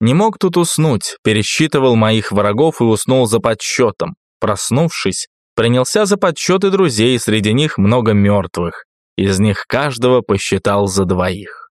Не мог тут уснуть, пересчитывал моих врагов и уснул за подсчетом. Проснувшись, принялся за подсчеты друзей, среди них много мертвых. Из них каждого посчитал за двоих.